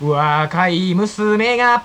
若い娘が。